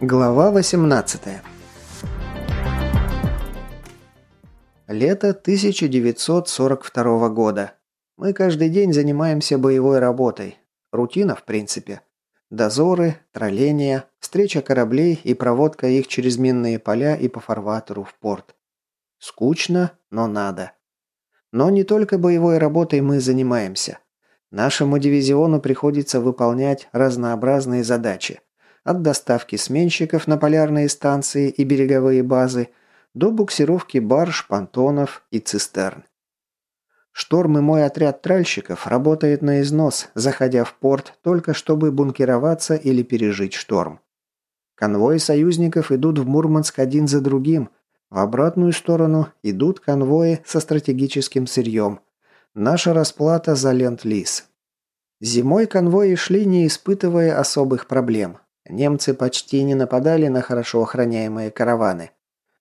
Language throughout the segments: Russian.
Глава 18 Лето 1942 года. Мы каждый день занимаемся боевой работой. Рутина, в принципе. Дозоры, тролления, встреча кораблей и проводка их через минные поля и по фарватеру в порт. Скучно, но надо. Но не только боевой работой мы занимаемся. Нашему дивизиону приходится выполнять разнообразные задачи – от доставки сменщиков на полярные станции и береговые базы до буксировки барж, понтонов и цистерн. Шторм и мой отряд тральщиков работает на износ, заходя в порт только чтобы бункероваться или пережить шторм. Конвои союзников идут в Мурманск один за другим. В обратную сторону идут конвои со стратегическим сырьем. Наша расплата за ленд-лиз. Зимой конвои шли, не испытывая особых проблем. Немцы почти не нападали на хорошо охраняемые караваны.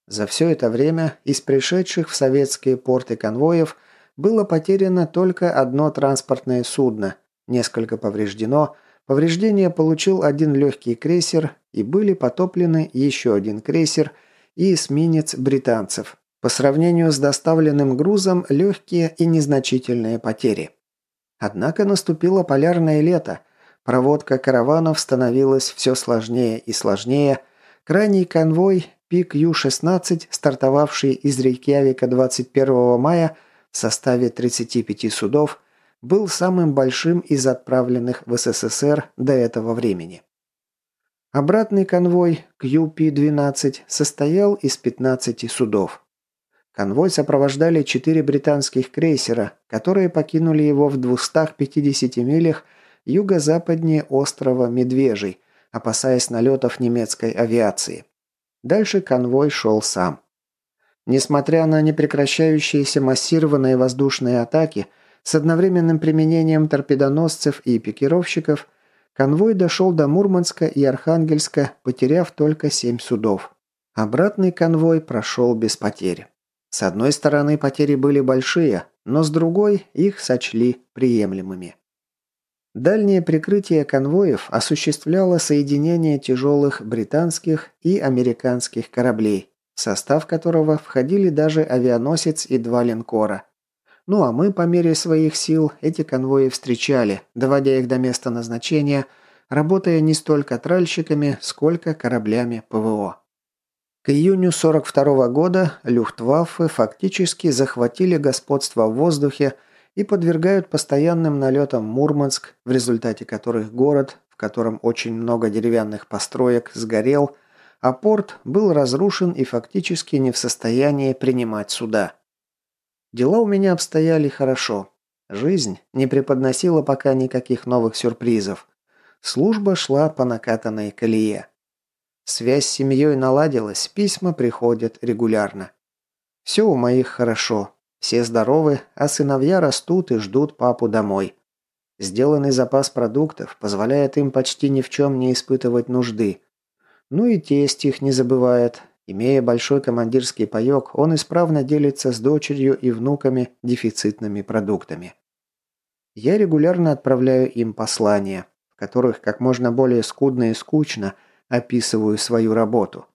За все это время из пришедших в советские порты конвоев было потеряно только одно транспортное судно, несколько повреждено, повреждения получил один легкий крейсер и были потоплены еще один крейсер и эсминец британцев. По сравнению с доставленным грузом легкие и незначительные потери. Однако наступило полярное лето, Проводка караванов становилась все сложнее и сложнее. Крайний конвой Пик Ю-16, стартовавший из Рейкьявика 21 мая в составе 35 судов, был самым большим из отправленных в СССР до этого времени. Обратный конвой QP-12 состоял из 15 судов. Конвой сопровождали четыре британских крейсера, которые покинули его в 250 милях юго-западнее острова Медвежий, опасаясь налетов немецкой авиации. Дальше конвой шел сам. Несмотря на непрекращающиеся массированные воздушные атаки с одновременным применением торпедоносцев и пикировщиков, конвой дошел до Мурманска и Архангельска, потеряв только семь судов. Обратный конвой прошел без потерь. С одной стороны, потери были большие, но с другой их сочли приемлемыми. Дальнее прикрытие конвоев осуществляло соединение тяжелых британских и американских кораблей, в состав которого входили даже авианосец и два линкора. Ну а мы по мере своих сил эти конвои встречали, доводя их до места назначения, работая не столько тральщиками, сколько кораблями ПВО. К июню 42 года Люфтваффе фактически захватили господство в воздухе и подвергают постоянным налетам Мурманск, в результате которых город, в котором очень много деревянных построек, сгорел, а порт был разрушен и фактически не в состоянии принимать суда. Дела у меня обстояли хорошо. Жизнь не преподносила пока никаких новых сюрпризов. Служба шла по накатанной колее. Связь с семьей наладилась, письма приходят регулярно. Все у моих хорошо, все здоровы, а сыновья растут и ждут папу домой. Сделанный запас продуктов позволяет им почти ни в чем не испытывать нужды. Ну и тесть их не забывает. Имея большой командирский паёк, он исправно делится с дочерью и внуками дефицитными продуктами. Я регулярно отправляю им послания, в которых как можно более скудно и скучно описываю свою работу.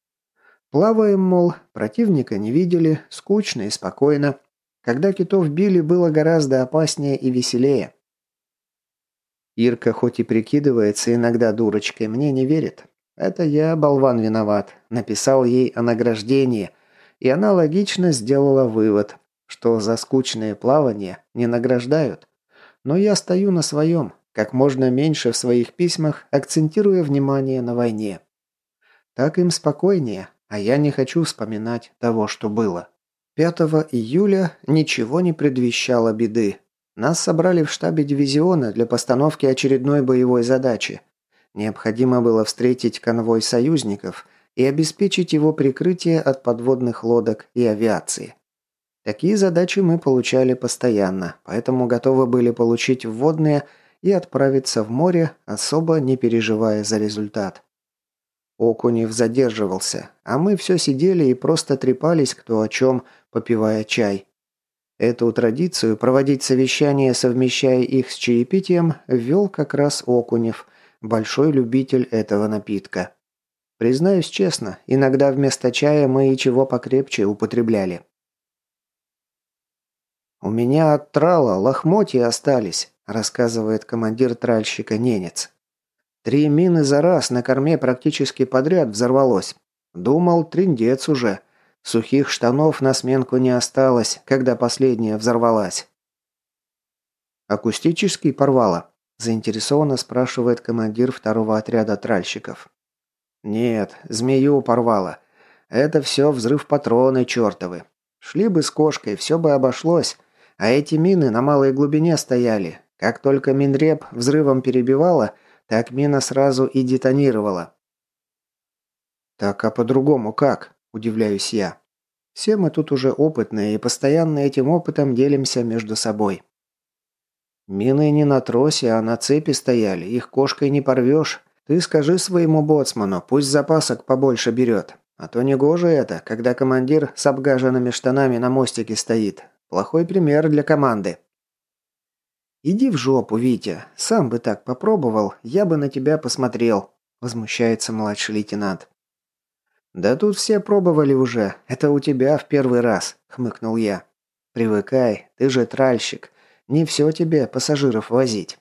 Плаваем, мол, противника не видели, скучно и спокойно, когда китов били, было гораздо опаснее и веселее. Ирка хоть и прикидывается иногда дурочкой, мне не верит. Это я, болван, виноват. Написал ей о награждении, и она логично сделала вывод, что за скучное плавание не награждают. Но я стою на своем, как можно меньше в своих письмах, акцентируя внимание на войне. Так им спокойнее, а я не хочу вспоминать того, что было. 5 июля ничего не предвещало беды. Нас собрали в штабе дивизиона для постановки очередной боевой задачи. Необходимо было встретить конвой союзников и обеспечить его прикрытие от подводных лодок и авиации. Такие задачи мы получали постоянно, поэтому готовы были получить вводные и отправиться в море, особо не переживая за результат. Окунев задерживался, а мы все сидели и просто трепались кто о чем, попивая чай. Эту традицию проводить совещания, совмещая их с чаепитием, ввел как раз Окунев, большой любитель этого напитка. Признаюсь честно, иногда вместо чая мы и чего покрепче употребляли. «У меня от трала лохмотья остались», – рассказывает командир тральщика Ненец. «Три мины за раз на корме практически подряд взорвалось. Думал, триндец уже. Сухих штанов на сменку не осталось, когда последняя взорвалась». «Акустический порвало?» – заинтересованно спрашивает командир второго отряда тральщиков. «Нет, змею порвало. Это все взрыв патроны чертовы. Шли бы с кошкой, все бы обошлось. А эти мины на малой глубине стояли. Как только минреп взрывом перебивала, так мина сразу и детонировала. «Так а по-другому как?» – удивляюсь я. Все мы тут уже опытные и постоянно этим опытом делимся между собой. Мины не на тросе, а на цепи стояли, их кошкой не порвешь. Ты скажи своему боцману, пусть запасок побольше берет. А то не гоже это, когда командир с обгаженными штанами на мостике стоит, Плохой пример для команды. «Иди в жопу, Витя. Сам бы так попробовал, я бы на тебя посмотрел», – возмущается младший лейтенант. «Да тут все пробовали уже. Это у тебя в первый раз», – хмыкнул я. «Привыкай, ты же тральщик. Не все тебе пассажиров возить».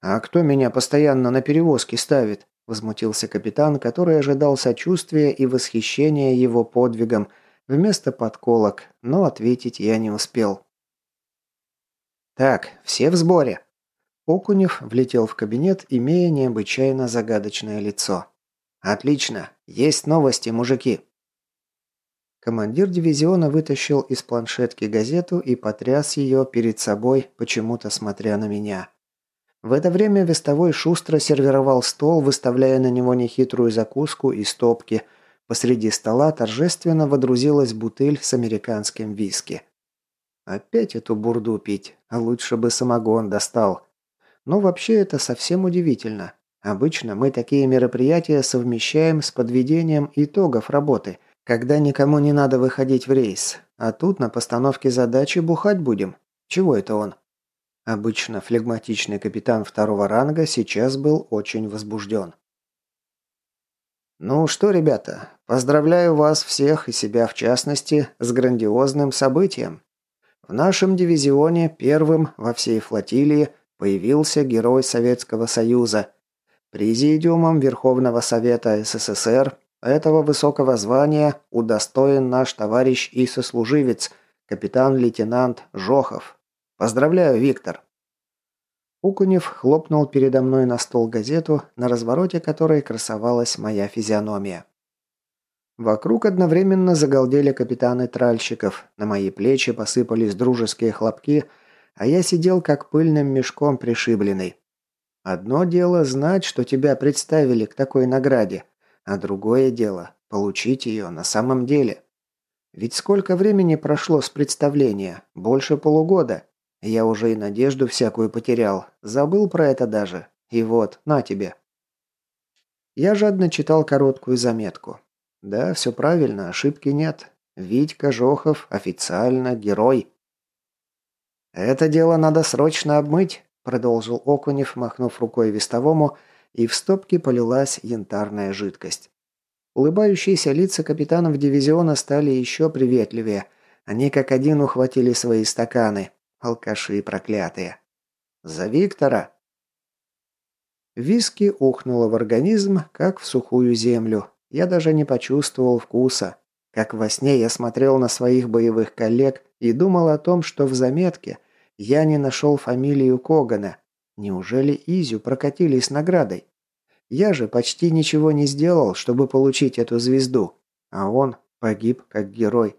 «А кто меня постоянно на перевозке ставит?» – возмутился капитан, который ожидал сочувствия и восхищения его подвигом – вместо подколок, но ответить я не успел. «Так, все в сборе». Окунев влетел в кабинет, имея необычайно загадочное лицо. «Отлично. Есть новости, мужики». Командир дивизиона вытащил из планшетки газету и потряс ее перед собой, почему-то смотря на меня. В это время вестовой шустро сервировал стол, выставляя на него нехитрую закуску и стопки – Посреди стола торжественно водрузилась бутыль с американским виски. Опять эту бурду пить, а лучше бы самогон достал. Но вообще это совсем удивительно. Обычно мы такие мероприятия совмещаем с подведением итогов работы, когда никому не надо выходить в рейс. А тут на постановке задачи бухать будем. Чего это он? Обычно флегматичный капитан второго ранга сейчас был очень возбужден. «Ну что, ребята, поздравляю вас всех и себя в частности с грандиозным событием. В нашем дивизионе первым во всей флотилии появился герой Советского Союза. Президиумом Верховного Совета СССР этого высокого звания удостоен наш товарищ и сослуживец, капитан-лейтенант Жохов. Поздравляю, Виктор!» Укунев хлопнул передо мной на стол газету, на развороте которой красовалась моя физиономия. Вокруг одновременно загалдели капитаны тральщиков, на мои плечи посыпались дружеские хлопки, а я сидел как пыльным мешком пришибленный. Одно дело знать, что тебя представили к такой награде, а другое дело – получить ее на самом деле. Ведь сколько времени прошло с представления? Больше полугода. Я уже и надежду всякую потерял. Забыл про это даже. И вот, на тебе. Я жадно читал короткую заметку. Да, все правильно, ошибки нет. Витька Жохов официально герой. «Это дело надо срочно обмыть», – продолжил Окунев, махнув рукой вестовому, и в стопке полилась янтарная жидкость. Улыбающиеся лица капитанов дивизиона стали еще приветливее. Они как один ухватили свои стаканы – Алкаши проклятые. За Виктора. Виски ухнуло в организм, как в сухую землю. Я даже не почувствовал вкуса. Как во сне я смотрел на своих боевых коллег и думал о том, что в заметке я не нашел фамилию Когана. Неужели Изю прокатили с наградой? Я же почти ничего не сделал, чтобы получить эту звезду, а он погиб как герой.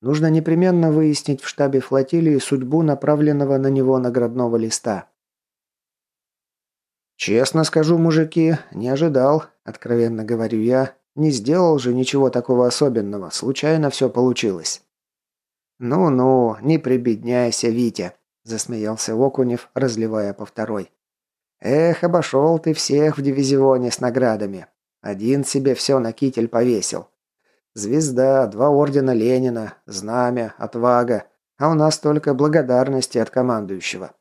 Нужно непременно выяснить в штабе флотилии судьбу направленного на него наградного листа. «Честно скажу, мужики, не ожидал, откровенно говорю я. Не сделал же ничего такого особенного, случайно все получилось». «Ну-ну, не прибедняйся, Витя», – засмеялся Окунев, разливая по второй. «Эх, обошел ты всех в дивизионе с наградами. Один себе все на китель повесил. Звезда, два ордена Ленина, знамя, отвага. А у нас только благодарности от командующего.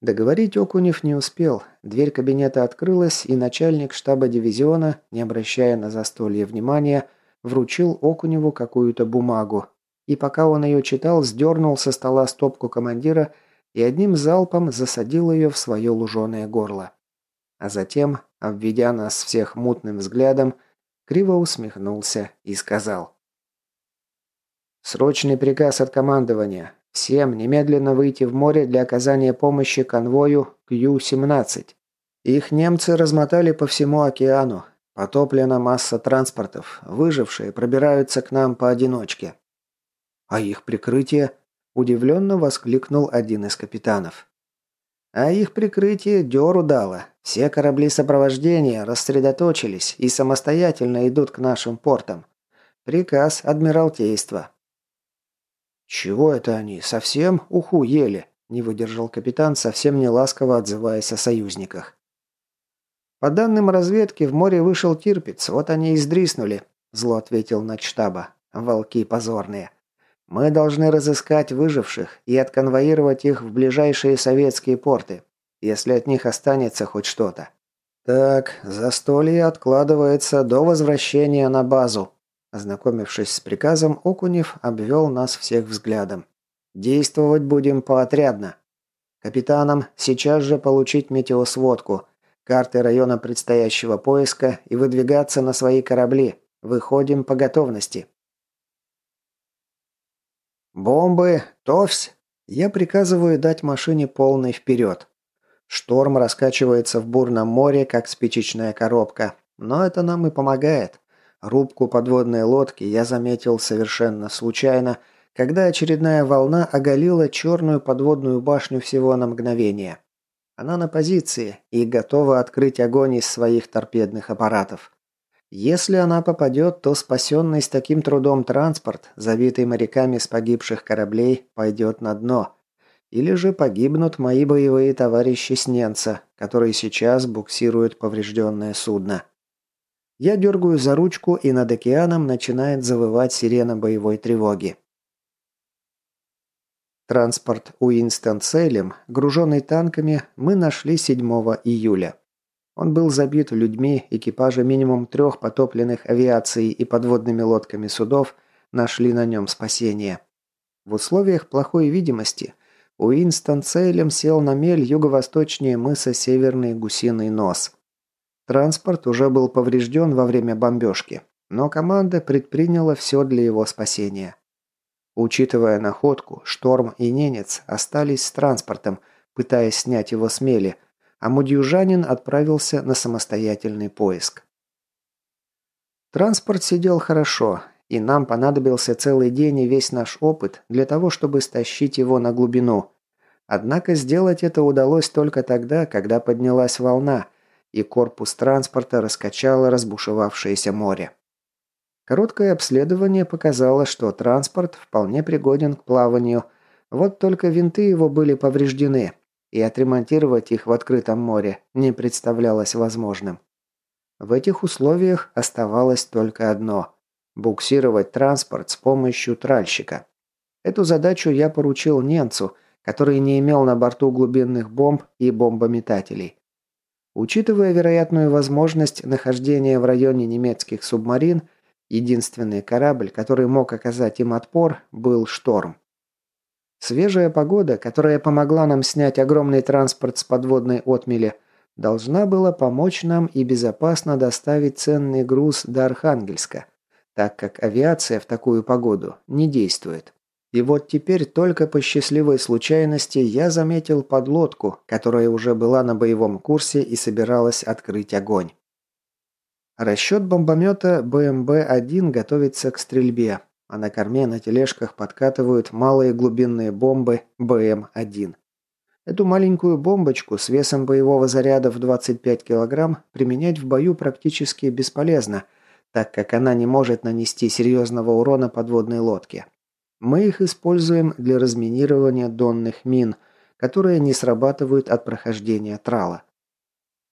Договорить Окунев не успел. Дверь кабинета открылась, и начальник штаба дивизиона, не обращая на застолье внимания, вручил Окуневу какую-то бумагу. И пока он ее читал, сдернул со стола стопку командира и одним залпом засадил ее в свое луженое горло. А затем, обведя нас всех мутным взглядом, криво усмехнулся и сказал. «Срочный приказ от командования. Всем немедленно выйти в море для оказания помощи конвою Q-17. Их немцы размотали по всему океану. Потоплена масса транспортов. Выжившие пробираются к нам поодиночке. А их прикрытие? Удивленно воскликнул один из капитанов. А их прикрытие дёру дало. Все корабли сопровождения рассредоточились и самостоятельно идут к нашим портам. Приказ Адмиралтейства. «Чего это они? Совсем уху ели?» – не выдержал капитан, совсем не ласково отзываясь о союзниках. «По данным разведки, в море вышел Тирпиц, вот они и сдриснули», – зло ответил начштаба. «Волки позорные. Мы должны разыскать выживших и отконвоировать их в ближайшие советские порты, если от них останется хоть что-то. Так, застолье откладывается до возвращения на базу», Ознакомившись с приказом, Окунев обвел нас всех взглядом. «Действовать будем поотрядно. Капитанам сейчас же получить метеосводку, карты района предстоящего поиска и выдвигаться на свои корабли. Выходим по готовности». «Бомбы! Товсь!» Я приказываю дать машине полный вперед. Шторм раскачивается в бурном море, как спичечная коробка. Но это нам и помогает. Рубку подводной лодки я заметил совершенно случайно, когда очередная волна оголила черную подводную башню всего на мгновение. Она на позиции и готова открыть огонь из своих торпедных аппаратов. Если она попадет, то спасенный с таким трудом транспорт, завитый моряками с погибших кораблей, пойдет на дно. Или же погибнут мои боевые товарищи с Ненца, которые сейчас буксируют поврежденное судно. Я дергаю за ручку, и над океаном начинает завывать сирена боевой тревоги. Транспорт Уинстон Сейлем, груженный танками, мы нашли 7 июля. Он был забит людьми, экипажи минимум трех потопленных авиацией и подводными лодками судов нашли на нем спасение. В условиях плохой видимости Уинстон Сейлем сел на мель юго-восточнее мыса Северный Гусиный Нос – Транспорт уже был поврежден во время бомбежки, но команда предприняла все для его спасения. Учитывая находку, Шторм и Ненец остались с транспортом, пытаясь снять его с мели, а Мудьюжанин отправился на самостоятельный поиск. Транспорт сидел хорошо, и нам понадобился целый день и весь наш опыт для того, чтобы стащить его на глубину. Однако сделать это удалось только тогда, когда поднялась волна – и корпус транспорта раскачало разбушевавшееся море. Короткое обследование показало, что транспорт вполне пригоден к плаванию, вот только винты его были повреждены, и отремонтировать их в открытом море не представлялось возможным. В этих условиях оставалось только одно – буксировать транспорт с помощью тральщика. Эту задачу я поручил немцу, который не имел на борту глубинных бомб и бомбометателей. Учитывая вероятную возможность нахождения в районе немецких субмарин, единственный корабль, который мог оказать им отпор, был «Шторм». Свежая погода, которая помогла нам снять огромный транспорт с подводной отмели, должна была помочь нам и безопасно доставить ценный груз до Архангельска, так как авиация в такую погоду не действует. И вот теперь только по счастливой случайности я заметил подлодку, которая уже была на боевом курсе и собиралась открыть огонь. Расчет бомбомета БМБ-1 готовится к стрельбе, а на корме на тележках подкатывают малые глубинные бомбы БМ-1. Эту маленькую бомбочку с весом боевого заряда в 25 кг применять в бою практически бесполезно, так как она не может нанести серьезного урона подводной лодке. Мы их используем для разминирования донных мин, которые не срабатывают от прохождения трала.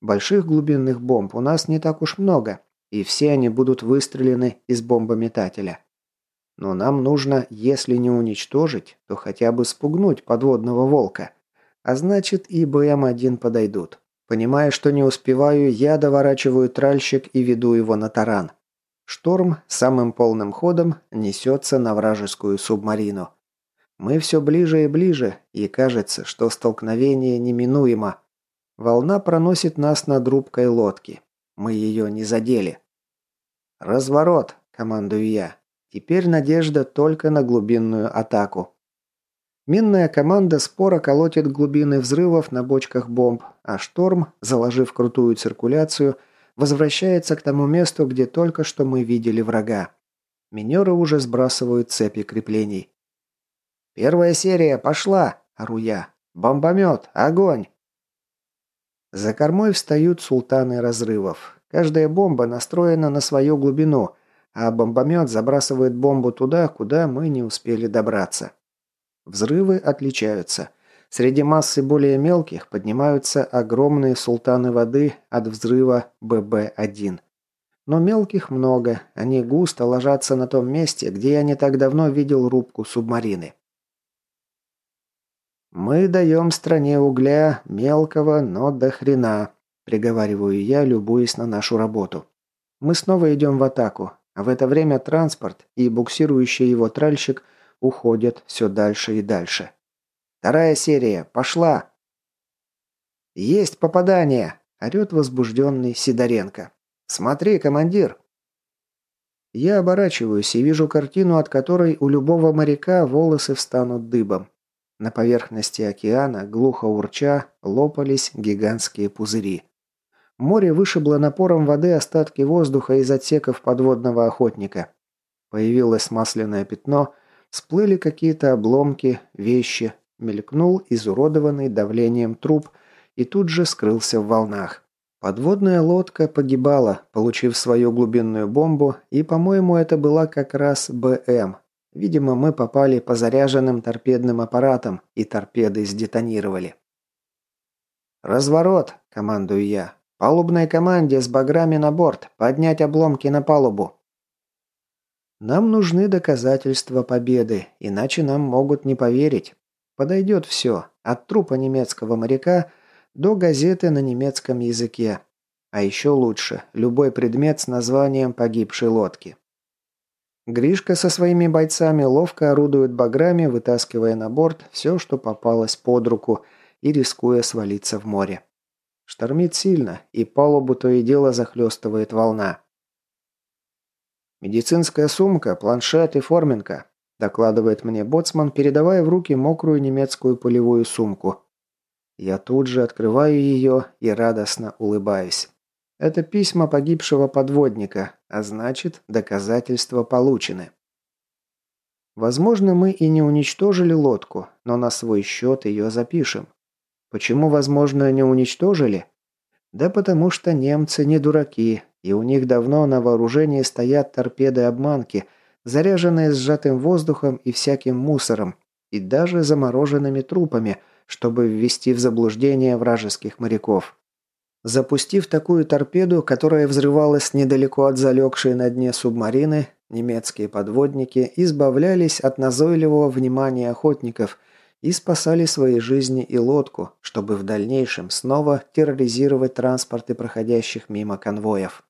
Больших глубинных бомб у нас не так уж много, и все они будут выстрелены из бомбометателя. Но нам нужно, если не уничтожить, то хотя бы спугнуть подводного волка. А значит и БМ-1 подойдут. Понимая, что не успеваю, я доворачиваю тральщик и веду его на таран. Шторм самым полным ходом несется на вражескую субмарину. Мы все ближе и ближе, и кажется, что столкновение неминуемо. Волна проносит нас над рубкой лодки. Мы ее не задели. «Разворот!» – командую я. Теперь надежда только на глубинную атаку. Минная команда спора колотит глубины взрывов на бочках бомб, а шторм, заложив крутую циркуляцию, возвращается к тому месту, где только что мы видели врага. Минеры уже сбрасывают цепи креплений. «Первая серия пошла!» – ору я. «Бомбомет! Огонь!» За кормой встают султаны разрывов. Каждая бомба настроена на свою глубину, а бомбомет забрасывает бомбу туда, куда мы не успели добраться. Взрывы отличаются. Среди массы более мелких поднимаются огромные султаны воды от взрыва ББ-1. Но мелких много, они густо ложатся на том месте, где я не так давно видел рубку субмарины. «Мы даем стране угля, мелкого, но до хрена», – приговариваю я, любуясь на нашу работу. Мы снова идем в атаку, а в это время транспорт и буксирующий его тральщик – уходят все дальше и дальше. Вторая серия. Пошла. Есть попадание, орет возбужденный Сидоренко. Смотри, командир. Я оборачиваюсь и вижу картину, от которой у любого моряка волосы встанут дыбом. На поверхности океана, глухо урча, лопались гигантские пузыри. Море вышибло напором воды остатки воздуха из отсеков подводного охотника. Появилось масляное пятно, Всплыли какие-то обломки, вещи. Мелькнул изуродованный давлением труп и тут же скрылся в волнах. Подводная лодка погибала, получив свою глубинную бомбу, и, по-моему, это была как раз БМ. Видимо, мы попали по заряженным торпедным аппаратам, и торпеды сдетонировали. «Разворот!» – командую я. «Палубной команде с баграми на борт! Поднять обломки на палубу!» Нам нужны доказательства победы, иначе нам могут не поверить. Подойдет все, от трупа немецкого моряка до газеты на немецком языке. А еще лучше, любой предмет с названием погибшей лодки. Гришка со своими бойцами ловко орудует баграми, вытаскивая на борт все, что попалось под руку, и рискуя свалиться в море. Штормит сильно, и палубу то и дело захлестывает волна. «Медицинская сумка, планшет и форменка», – докладывает мне боцман, передавая в руки мокрую немецкую полевую сумку. Я тут же открываю ее и радостно улыбаюсь. Это письма погибшего подводника, а значит, доказательства получены. Возможно, мы и не уничтожили лодку, но на свой счет ее запишем. Почему, возможно, не уничтожили? Да потому что немцы не дураки, и у них давно на вооружении стоят торпеды-обманки, заряженные сжатым воздухом и всяким мусором, и даже замороженными трупами, чтобы ввести в заблуждение вражеских моряков. Запустив такую торпеду, которая взрывалась недалеко от залегшей на дне субмарины, немецкие подводники избавлялись от назойливого внимания охотников и спасали свои жизни и лодку, чтобы в дальнейшем снова терроризировать транспорты проходящих мимо конвоев.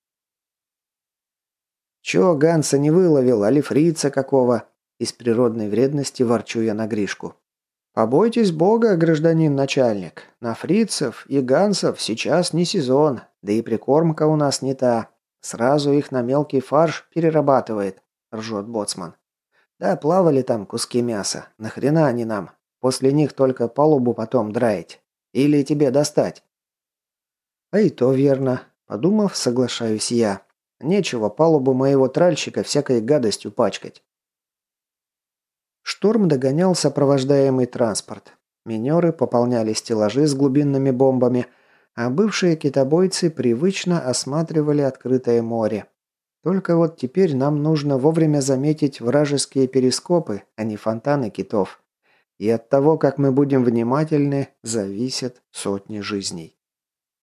«Чё Ганса не выловил, али фрица какого?» Из природной вредности ворчу я на Гришку. «Побойтесь бога, гражданин начальник. На фрицев и гансов сейчас не сезон, да и прикормка у нас не та. Сразу их на мелкий фарш перерабатывает», – ржет боцман. «Да плавали там куски мяса. Нахрена они нам? После них только палубу потом драить. Или тебе достать?» «А и то верно», – подумав, соглашаюсь я. Нечего палубу моего тральщика всякой гадостью пачкать. Шторм догонял сопровождаемый транспорт. Минеры пополняли стеллажи с глубинными бомбами, а бывшие китобойцы привычно осматривали открытое море. Только вот теперь нам нужно вовремя заметить вражеские перископы, а не фонтаны китов. И от того, как мы будем внимательны, зависят сотни жизней.